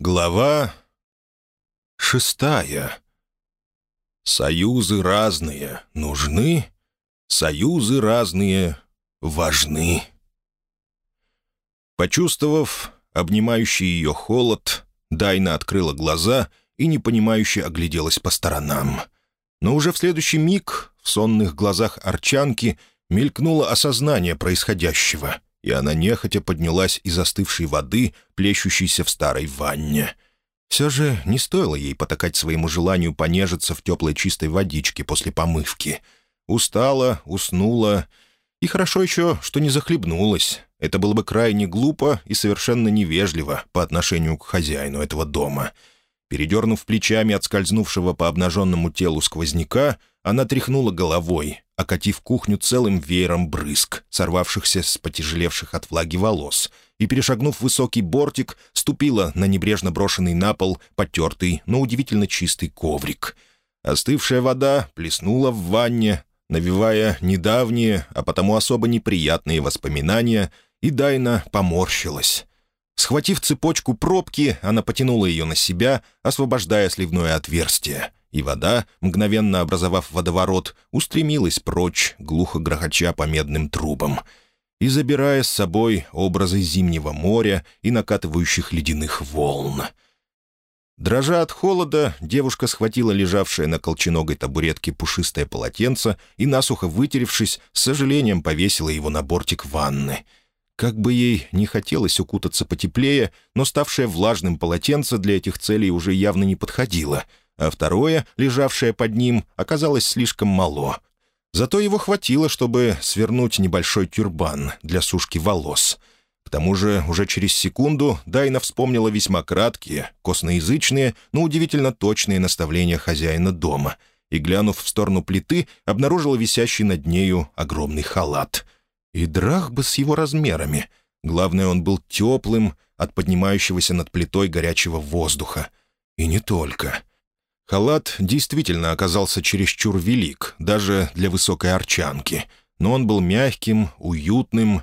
Глава шестая. Союзы разные нужны, союзы разные важны. Почувствовав обнимающий ее холод, Дайна открыла глаза и непонимающе огляделась по сторонам. Но уже в следующий миг в сонных глазах Арчанки мелькнуло осознание происходящего — и она нехотя поднялась из остывшей воды, плещущейся в старой ванне. Все же не стоило ей потакать своему желанию понежиться в теплой чистой водичке после помывки. Устала, уснула, и хорошо еще, что не захлебнулась. Это было бы крайне глупо и совершенно невежливо по отношению к хозяину этого дома. Передернув плечами от скользнувшего по обнаженному телу сквозняка, она тряхнула головой, окатив кухню целым веером брызг, сорвавшихся с потяжелевших от влаги волос, и, перешагнув высокий бортик, ступила на небрежно брошенный на пол потертый, но удивительно чистый коврик. Остывшая вода плеснула в ванне, навевая недавние, а потому особо неприятные воспоминания, и Дайна поморщилась. Схватив цепочку пробки, она потянула ее на себя, освобождая сливное отверстие — и вода, мгновенно образовав водоворот, устремилась прочь, глухо грохоча по медным трубам, и забирая с собой образы зимнего моря и накатывающих ледяных волн. Дрожа от холода, девушка схватила лежавшее на колченогой табуретке пушистое полотенце и, насухо вытеревшись, с сожалением повесила его на бортик ванны. Как бы ей не хотелось укутаться потеплее, но ставшее влажным полотенце для этих целей уже явно не подходило — а второе, лежавшее под ним, оказалось слишком мало. Зато его хватило, чтобы свернуть небольшой тюрбан для сушки волос. К тому же уже через секунду Дайна вспомнила весьма краткие, косноязычные, но удивительно точные наставления хозяина дома и, глянув в сторону плиты, обнаружила висящий над нею огромный халат. И драх бы с его размерами. Главное, он был теплым от поднимающегося над плитой горячего воздуха. И не только. Халат действительно оказался чересчур велик, даже для высокой арчанки, но он был мягким, уютным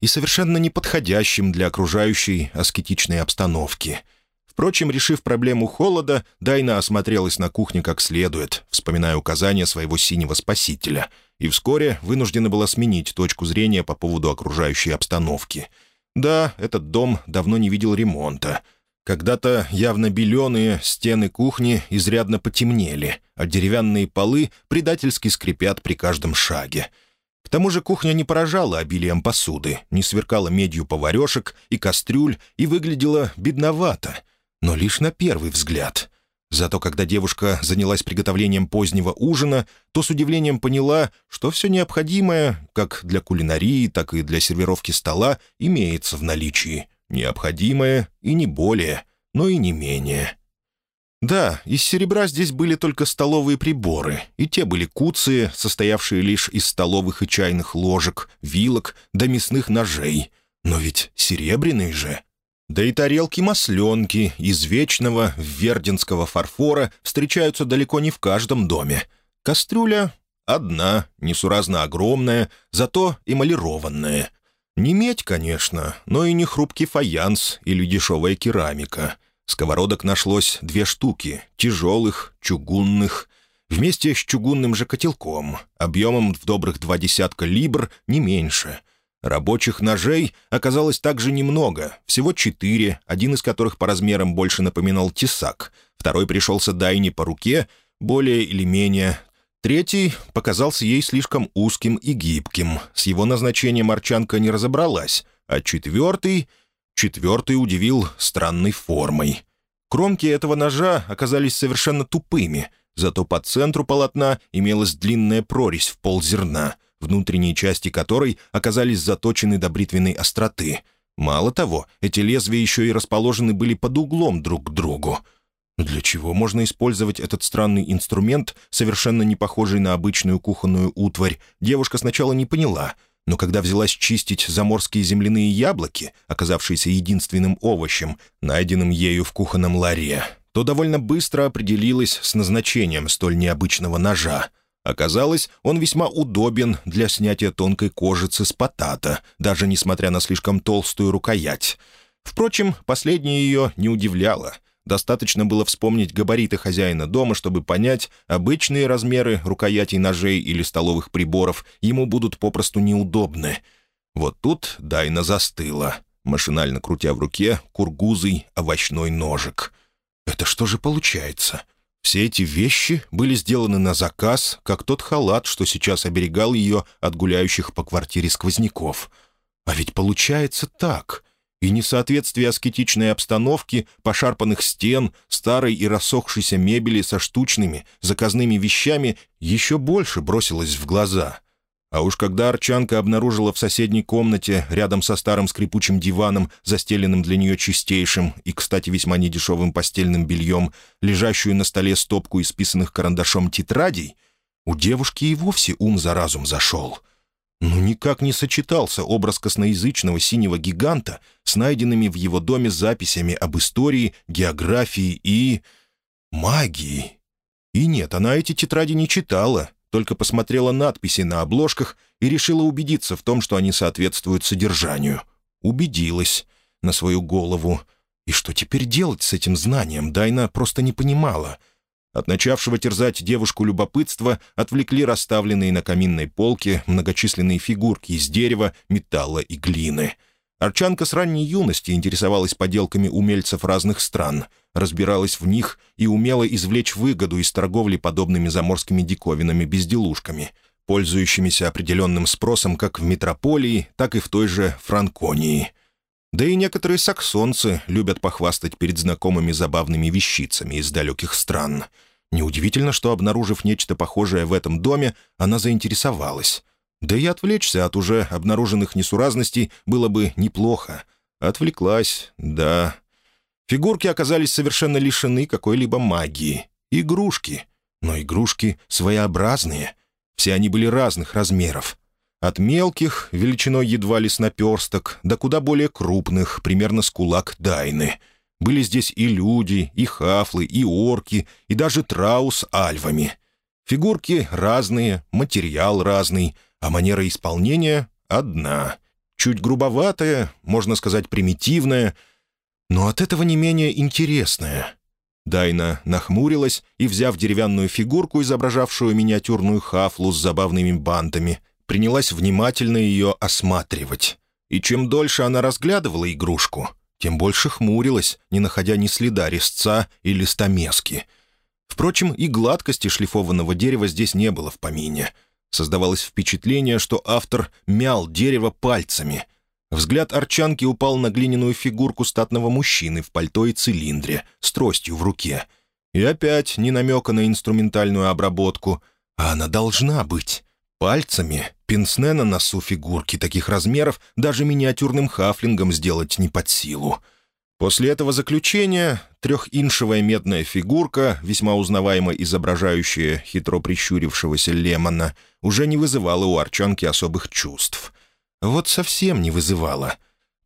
и совершенно неподходящим для окружающей аскетичной обстановки. Впрочем, решив проблему холода, Дайна осмотрелась на кухне как следует, вспоминая указания своего синего спасителя, и вскоре вынуждена была сменить точку зрения по поводу окружающей обстановки. Да, этот дом давно не видел ремонта — когда-то явно беленые стены кухни изрядно потемнели, а деревянные полы предательски скрипят при каждом шаге. К тому же кухня не поражала обилием посуды, не сверкала медью поварешек и кастрюль и выглядела бедновато, но лишь на первый взгляд. Зато когда девушка занялась приготовлением позднего ужина, то с удивлением поняла, что все необходимое, как для кулинарии, так и для сервировки стола, имеется в наличии — Необходимое и не более, но и не менее. Да, из серебра здесь были только столовые приборы, и те были куции, состоявшие лишь из столовых и чайных ложек, вилок да мясных ножей. Но ведь серебряные же. Да и тарелки-масленки из вечного верденского фарфора встречаются далеко не в каждом доме. Кастрюля одна, несуразно огромная, зато эмалированная, не медь, конечно, но и не хрупкий фаянс или дешевая керамика. Сковородок нашлось две штуки, тяжелых, чугунных, вместе с чугунным же котелком, объемом в добрых два десятка либр, не меньше. Рабочих ножей оказалось также немного, всего четыре, один из которых по размерам больше напоминал тесак, второй пришелся Дайне по руке, более или менее Третий показался ей слишком узким и гибким. С его назначением Арчанка не разобралась. А четвертый... Четвертый удивил странной формой. Кромки этого ножа оказались совершенно тупыми, зато по центру полотна имелась длинная прорезь в ползерна, внутренние части которой оказались заточены до бритвенной остроты. Мало того, эти лезвия еще и расположены были под углом друг к другу — для чего можно использовать этот странный инструмент, совершенно не похожий на обычную кухонную утварь, девушка сначала не поняла, но когда взялась чистить заморские земляные яблоки, оказавшиеся единственным овощем, найденным ею в кухонном ларе, то довольно быстро определилась с назначением столь необычного ножа. Оказалось, он весьма удобен для снятия тонкой кожицы с потата, даже несмотря на слишком толстую рукоять — Впрочем, последнее ее не удивляло. Достаточно было вспомнить габариты хозяина дома, чтобы понять, обычные размеры рукоятей ножей или столовых приборов ему будут попросту неудобны. Вот тут Дайна застыла, машинально крутя в руке кургузый овощной ножик. «Это что же получается?» Все эти вещи были сделаны на заказ, как тот халат, что сейчас оберегал ее от гуляющих по квартире сквозняков. А ведь получается так и несоответствие аскетичной обстановки, пошарпанных стен, старой и рассохшейся мебели со штучными, заказными вещами еще больше бросилось в глаза. А уж когда Арчанка обнаружила в соседней комнате, рядом со старым скрипучим диваном, застеленным для нее чистейшим и, кстати, весьма недешевым постельным бельем, лежащую на столе стопку исписанных карандашом тетрадей, у девушки и вовсе ум за разум зашел — ну, никак не сочетался образ косноязычного синего гиганта с найденными в его доме записями об истории, географии и... магии. И нет, она эти тетради не читала, только посмотрела надписи на обложках и решила убедиться в том, что они соответствуют содержанию. Убедилась на свою голову. И что теперь делать с этим знанием, Дайна просто не понимала — от начавшего терзать девушку любопытства отвлекли расставленные на каминной полке многочисленные фигурки из дерева, металла и глины. Арчанка с ранней юности интересовалась поделками умельцев разных стран, разбиралась в них и умела извлечь выгоду из торговли подобными заморскими диковинами-безделушками, пользующимися определенным спросом как в метрополии, так и в той же Франконии. Да и некоторые саксонцы любят похвастать перед знакомыми забавными вещицами из далеких стран — Неудивительно, что, обнаружив нечто похожее в этом доме, она заинтересовалась. Да и отвлечься от уже обнаруженных несуразностей было бы неплохо. Отвлеклась, да. Фигурки оказались совершенно лишены какой-либо магии. Игрушки. Но игрушки своеобразные. Все они были разных размеров. От мелких, величиной едва ли с наперсток, до куда более крупных, примерно с кулак Дайны — были здесь и люди, и хафлы, и орки, и даже трау с альвами. Фигурки разные, материал разный, а манера исполнения одна. Чуть грубоватая, можно сказать, примитивная, но от этого не менее интересная. Дайна нахмурилась и, взяв деревянную фигурку, изображавшую миниатюрную хафлу с забавными бантами, принялась внимательно ее осматривать. И чем дольше она разглядывала игрушку, тем больше хмурилась, не находя ни следа резца или стамески. Впрочем, и гладкости шлифованного дерева здесь не было в помине. Создавалось впечатление, что автор мял дерево пальцами. Взгляд Арчанки упал на глиняную фигурку статного мужчины в пальто и цилиндре, с тростью в руке. И опять не намека на инструментальную обработку, а она должна быть. Пальцами пенсне на носу фигурки таких размеров даже миниатюрным хафлингом сделать не под силу. После этого заключения трехиншевая медная фигурка, весьма узнаваемо изображающая хитро прищурившегося лемона, уже не вызывала у Арчанки особых чувств. Вот совсем не вызывала.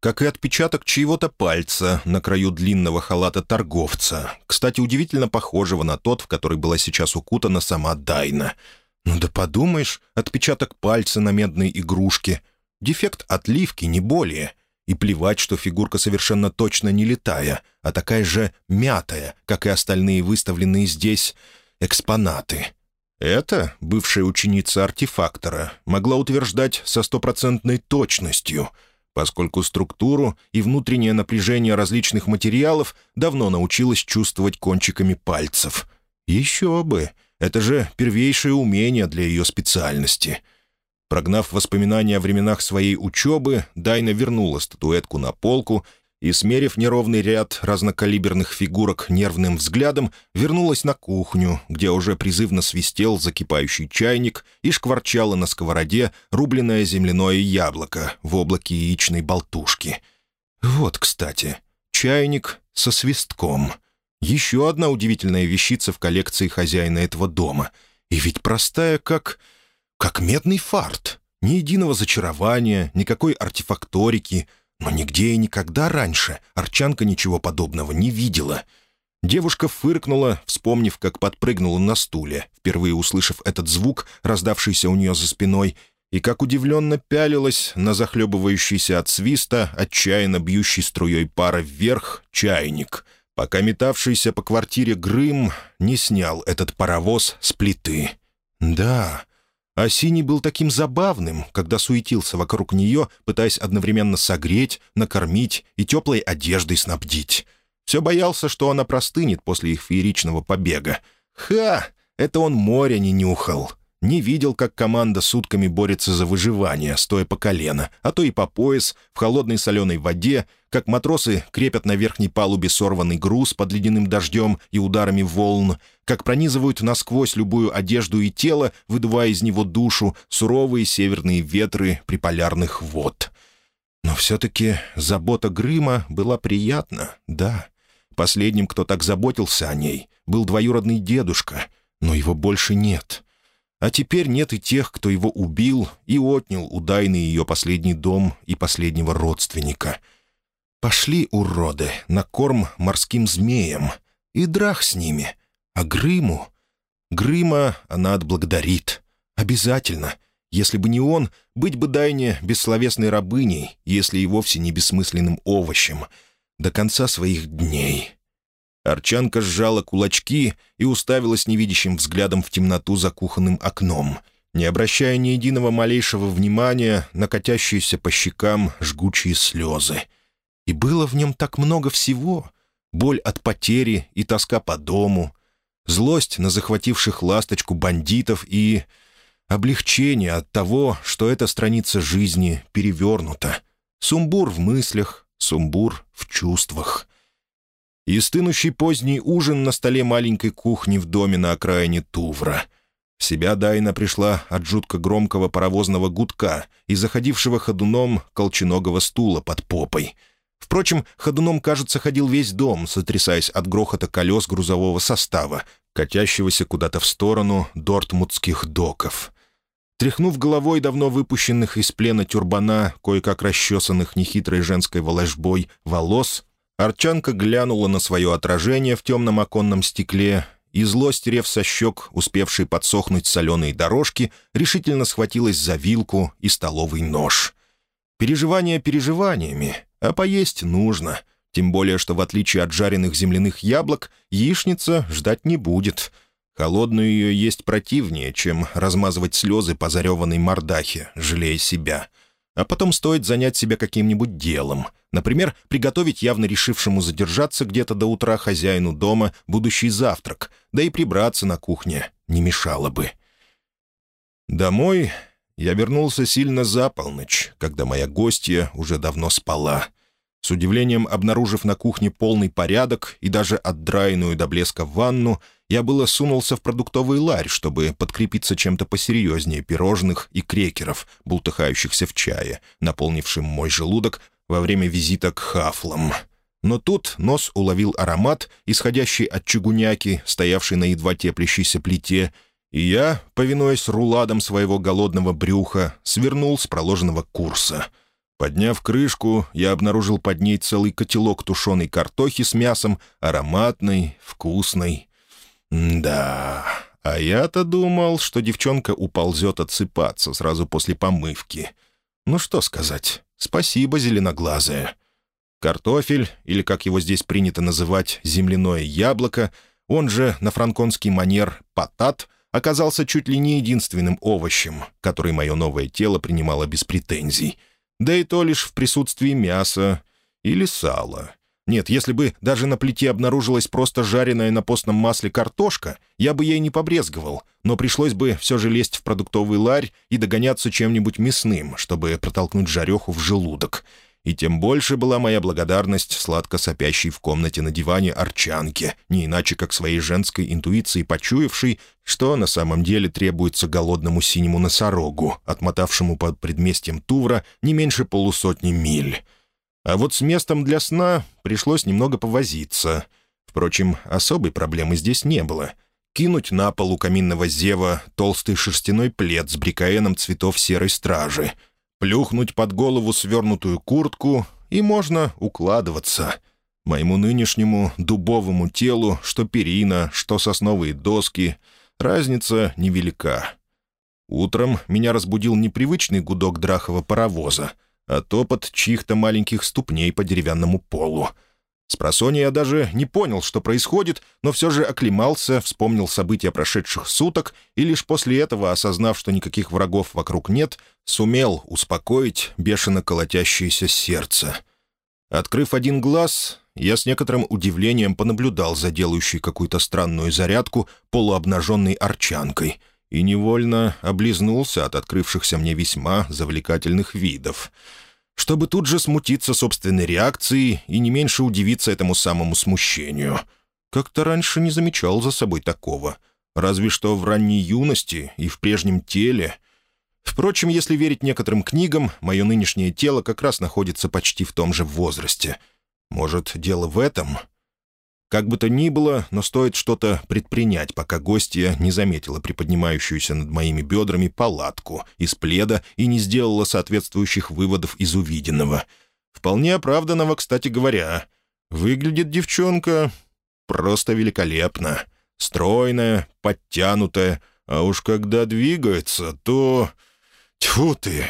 Как и отпечаток чьего-то пальца на краю длинного халата торговца, кстати, удивительно похожего на тот, в который была сейчас укутана сама Дайна — ну да подумаешь, отпечаток пальца на медной игрушке. Дефект отливки, не более. И плевать, что фигурка совершенно точно не летая, а такая же мятая, как и остальные выставленные здесь экспонаты. Это бывшая ученица артефактора могла утверждать со стопроцентной точностью, поскольку структуру и внутреннее напряжение различных материалов давно научилась чувствовать кончиками пальцев. Еще бы! Это же первейшее умение для ее специальности. Прогнав воспоминания о временах своей учебы, Дайна вернула статуэтку на полку и, смерив неровный ряд разнокалиберных фигурок нервным взглядом, вернулась на кухню, где уже призывно свистел закипающий чайник и шкварчало на сковороде рубленное земляное яблоко в облаке яичной болтушки. Вот, кстати, чайник со свистком — еще одна удивительная вещица в коллекции хозяина этого дома. И ведь простая, как... как медный фарт. Ни единого зачарования, никакой артефакторики. Но нигде и никогда раньше Арчанка ничего подобного не видела. Девушка фыркнула, вспомнив, как подпрыгнула на стуле, впервые услышав этот звук, раздавшийся у нее за спиной, и как удивленно пялилась на захлебывающийся от свиста, отчаянно бьющий струей пара вверх, чайник, пока метавшийся по квартире Грым не снял этот паровоз с плиты. Да, а Синий был таким забавным, когда суетился вокруг нее, пытаясь одновременно согреть, накормить и теплой одеждой снабдить. Все боялся, что она простынет после их фееричного побега. Ха! Это он моря не нюхал. Не видел, как команда сутками борется за выживание, стоя по колено, а то и по пояс, в холодной соленой воде, как матросы крепят на верхней палубе сорванный груз под ледяным дождем и ударами волн, как пронизывают насквозь любую одежду и тело, выдувая из него душу суровые северные ветры приполярных вод. Но все-таки забота Грыма была приятна, да. Последним, кто так заботился о ней, был двоюродный дедушка, но его больше нет — а теперь нет и тех, кто его убил и отнял у Дайны ее последний дом и последнего родственника. Пошли, уроды, на корм морским змеям. И драх с ними. А Грыму? Грыма она отблагодарит. Обязательно. Если бы не он, быть бы Дайне бессловесной рабыней, если и вовсе не бессмысленным овощем. До конца своих дней». Арчанка сжала кулачки и уставилась невидящим взглядом в темноту за кухонным окном, не обращая ни единого малейшего внимания на катящиеся по щекам жгучие слезы. И было в нем так много всего — боль от потери и тоска по дому, злость на захвативших ласточку бандитов и облегчение от того, что эта страница жизни перевернута. Сумбур в мыслях, сумбур в чувствах и стынущий поздний ужин на столе маленькой кухни в доме на окраине Тувра. В себя Дайна пришла от жутко громкого паровозного гудка и заходившего ходуном колченогого стула под попой. Впрочем, ходуном, кажется, ходил весь дом, сотрясаясь от грохота колес грузового состава, катящегося куда-то в сторону дортмутских доков. Тряхнув головой давно выпущенных из плена тюрбана, кое-как расчесанных нехитрой женской воложбой, волос, Арчанка глянула на свое отражение в темном оконном стекле, и зло, стерев со щек, успевшей подсохнуть соленые дорожки, решительно схватилась за вилку и столовый нож. Переживания переживаниями, а поесть нужно, тем более, что в отличие от жареных земляных яблок, яичница ждать не будет. Холодную ее есть противнее, чем размазывать слезы по зареванной мордахе, жалея себя — а потом стоит занять себя каким-нибудь делом. Например, приготовить явно решившему задержаться где-то до утра хозяину дома будущий завтрак, да и прибраться на кухне не мешало бы. Домой я вернулся сильно за полночь, когда моя гостья уже давно спала. С удивлением обнаружив на кухне полный порядок и даже отдраенную до блеска ванну, я было сунулся в продуктовый ларь, чтобы подкрепиться чем-то посерьезнее пирожных и крекеров, бултыхающихся в чае, наполнившим мой желудок во время визита к хафлам. Но тут нос уловил аромат, исходящий от чугуняки, стоявшей на едва теплящейся плите, и я, повинуясь руладам своего голодного брюха, свернул с проложенного курса. Подняв крышку, я обнаружил под ней целый котелок тушеной картохи с мясом, ароматной, вкусной, «Да, а я-то думал, что девчонка уползет отсыпаться сразу после помывки. Ну что сказать, спасибо, зеленоглазая». Картофель, или, как его здесь принято называть, земляное яблоко, он же на франконский манер «патат», оказался чуть ли не единственным овощем, который мое новое тело принимало без претензий. Да и то лишь в присутствии мяса или сала. Нет, если бы даже на плите обнаружилась просто жареная на постном масле картошка, я бы ей не побрезговал, но пришлось бы все же лезть в продуктовый ларь и догоняться чем-нибудь мясным, чтобы протолкнуть жареху в желудок. И тем больше была моя благодарность сладко сопящей в комнате на диване арчанке, не иначе как своей женской интуиции почуявшей, что на самом деле требуется голодному синему носорогу, отмотавшему под предместьем Тувра не меньше полусотни миль. А вот с местом для сна пришлось немного повозиться. Впрочем, особой проблемы здесь не было. Кинуть на пол у каминного зева толстый шерстяной плед с брикаеном цветов серой стражи, плюхнуть под голову свернутую куртку, и можно укладываться. Моему нынешнему дубовому телу, что перина, что сосновые доски, разница невелика. Утром меня разбудил непривычный гудок драхового паровоза, а топот чьих-то маленьких ступней по деревянному полу. С просонья я даже не понял, что происходит, но все же оклемался, вспомнил события прошедших суток и лишь после этого, осознав, что никаких врагов вокруг нет, сумел успокоить бешено колотящееся сердце. Открыв один глаз, я с некоторым удивлением понаблюдал за делающей какую-то странную зарядку полуобнаженной арчанкой и невольно облизнулся от открывшихся мне весьма завлекательных видов, чтобы тут же смутиться собственной реакцией и не меньше удивиться этому самому смущению. Как-то раньше не замечал за собой такого, разве что в ранней юности и в прежнем теле — Впрочем, если верить некоторым книгам, мое нынешнее тело как раз находится почти в том же возрасте. Может, дело в этом? Как бы то ни было, но стоит что-то предпринять, пока гостья не заметила приподнимающуюся над моими бедрами палатку из пледа и не сделала соответствующих выводов из увиденного. Вполне оправданного, кстати говоря. Выглядит девчонка просто великолепно. Стройная, подтянутая, а уж когда двигается, то... Тьфу ты!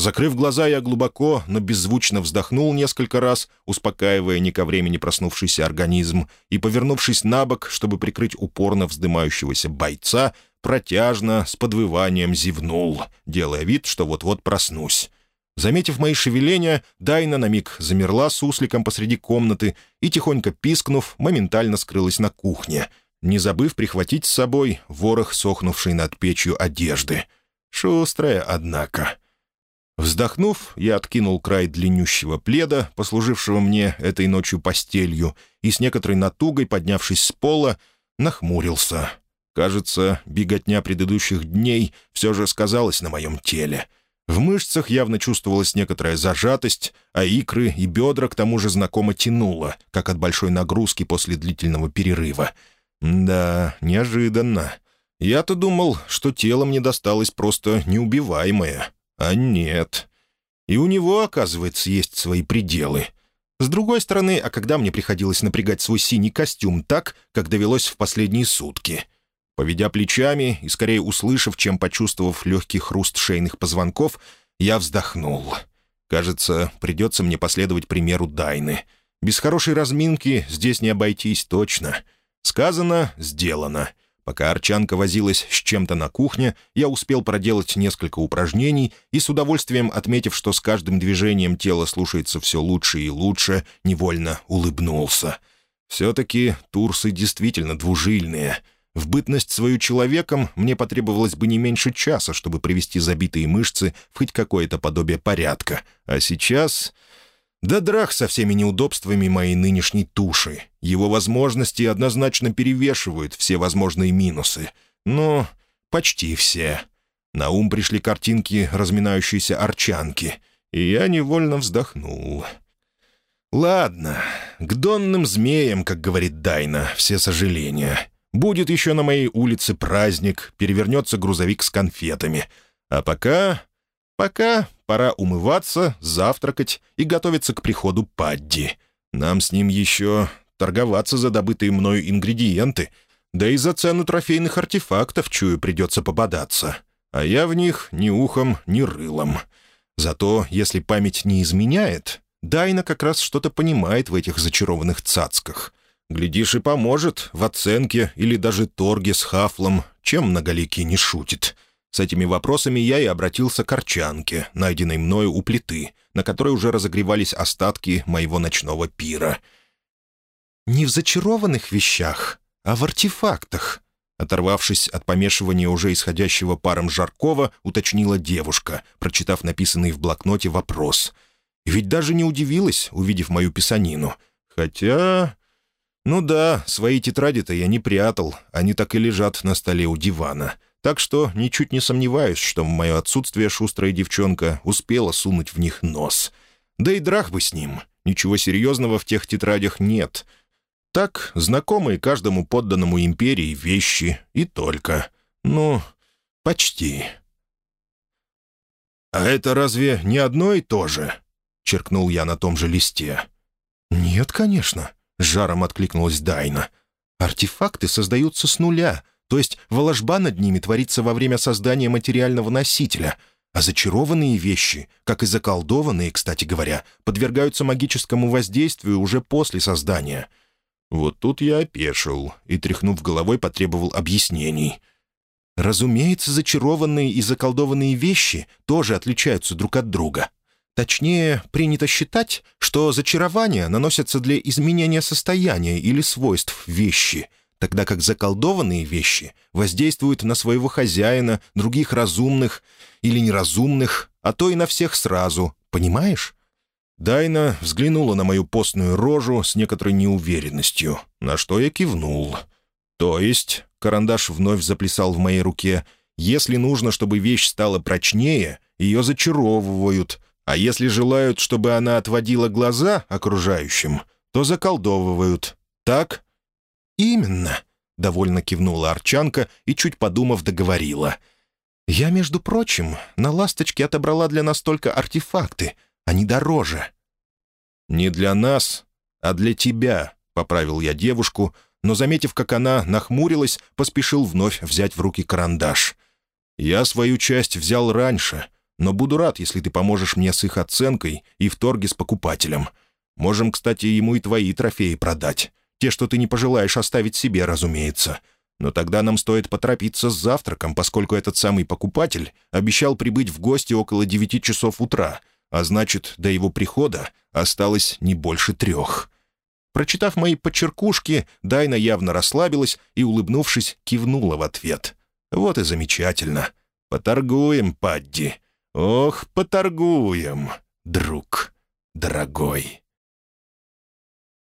Закрыв глаза, я глубоко, но беззвучно вздохнул несколько раз, успокаивая не ко времени проснувшийся организм, и, повернувшись на бок, чтобы прикрыть упорно вздымающегося бойца, протяжно, с подвыванием зевнул, делая вид, что вот-вот проснусь. Заметив мои шевеления, Дайна на миг замерла с усликом посреди комнаты и, тихонько пискнув, моментально скрылась на кухне, не забыв прихватить с собой ворох сохнувшей над печью одежды. Шустрая, однако. Вздохнув, я откинул край длиннющего пледа, послужившего мне этой ночью постелью, и с некоторой натугой, поднявшись с пола, нахмурился. Кажется, беготня предыдущих дней все же сказалась на моем теле. В мышцах явно чувствовалась некоторая зажатость, а икры и бедра к тому же знакомо тянуло, как от большой нагрузки после длительного перерыва. Да, неожиданно. Я-то думал, что тело мне досталось просто неубиваемое. А нет. И у него, оказывается, есть свои пределы. С другой стороны, а когда мне приходилось напрягать свой синий костюм так, как довелось в последние сутки? Поведя плечами и скорее услышав, чем почувствовав легкий хруст шейных позвонков, я вздохнул. Кажется, придется мне последовать примеру Дайны. Без хорошей разминки здесь не обойтись точно. Сказано — сделано. Пока Арчанка возилась с чем-то на кухне, я успел проделать несколько упражнений и, с удовольствием отметив, что с каждым движением тело слушается все лучше и лучше, невольно улыбнулся. Все-таки турсы действительно двужильные. В бытность свою человеком мне потребовалось бы не меньше часа, чтобы привести забитые мышцы в хоть какое-то подобие порядка. А сейчас... Да драх со всеми неудобствами моей нынешней туши. Его возможности однозначно перевешивают все возможные минусы. Но почти все. На ум пришли картинки разминающейся арчанки, и я невольно вздохнул. «Ладно, к донным змеям, как говорит Дайна, все сожаления. Будет еще на моей улице праздник, перевернется грузовик с конфетами. А пока... пока Пора умываться, завтракать и готовиться к приходу Падди. Нам с ним еще торговаться за добытые мною ингредиенты, да и за цену трофейных артефактов, чую, придется пободаться. А я в них ни ухом, ни рылом. Зато, если память не изменяет, Дайна как раз что-то понимает в этих зачарованных цацках. Глядишь, и поможет в оценке или даже торге с хафлом, чем многоликий не шутит. С этими вопросами я и обратился к Арчанке, найденной мною у плиты, на которой уже разогревались остатки моего ночного пира. «Не в зачарованных вещах, а в артефактах», Оторвавшись от помешивания уже исходящего паром Жаркова, уточнила девушка, прочитав написанный в блокноте вопрос. Ведь даже не удивилась, увидев мою писанину. Хотя... Ну да, свои тетради-то я не прятал, они так и лежат на столе у дивана. Так что ничуть не сомневаюсь, что в мое отсутствие шустрая девчонка успела сунуть в них нос. Да и драх бы с ним. Ничего серьезного в тех тетрадях нет. Так, знакомые каждому подданному империи вещи и только. Ну, почти. «А это разве не одно и то же?» — черкнул я на том же листе. «Нет, конечно», — жаром откликнулась Дайна. «Артефакты создаются с нуля, То есть воложба над ними творится во время создания материального носителя, а зачарованные вещи, как и заколдованные, кстати говоря, подвергаются магическому воздействию уже после создания. Вот тут я опешил и, тряхнув головой, потребовал объяснений. Разумеется, зачарованные и заколдованные вещи тоже отличаются друг от друга. Точнее, принято считать, что зачарования наносятся для изменения состояния или свойств вещи — тогда как заколдованные вещи воздействуют на своего хозяина, других разумных или неразумных, а то и на всех сразу, понимаешь? Дайна взглянула на мою постную рожу с некоторой неуверенностью, на что я кивнул. То есть, карандаш вновь заплясал в моей руке, если нужно, чтобы вещь стала прочнее, ее зачаровывают, а если желают, чтобы она отводила глаза окружающим, то заколдовывают. Так? «Именно», — довольно кивнула Арчанка и, чуть подумав, договорила. «Я, между прочим, на «Ласточке» отобрала для нас только артефакты, они дороже». «Не для нас, а для тебя», — поправил я девушку, но, заметив, как она нахмурилась, поспешил вновь взять в руки карандаш. «Я свою часть взял раньше, но буду рад, если ты поможешь мне с их оценкой и в торге с покупателем. Можем, кстати, ему и твои трофеи продать. Те, что ты не пожелаешь оставить себе, разумеется. Но тогда нам стоит поторопиться с завтраком, поскольку этот самый покупатель обещал прибыть в гости около девяти часов утра, а значит, до его прихода осталось не больше трех». Прочитав мои подчеркушки, Дайна явно расслабилась и, улыбнувшись, кивнула в ответ. «Вот и замечательно. Поторгуем, Падди. Ох, поторгуем, друг дорогой».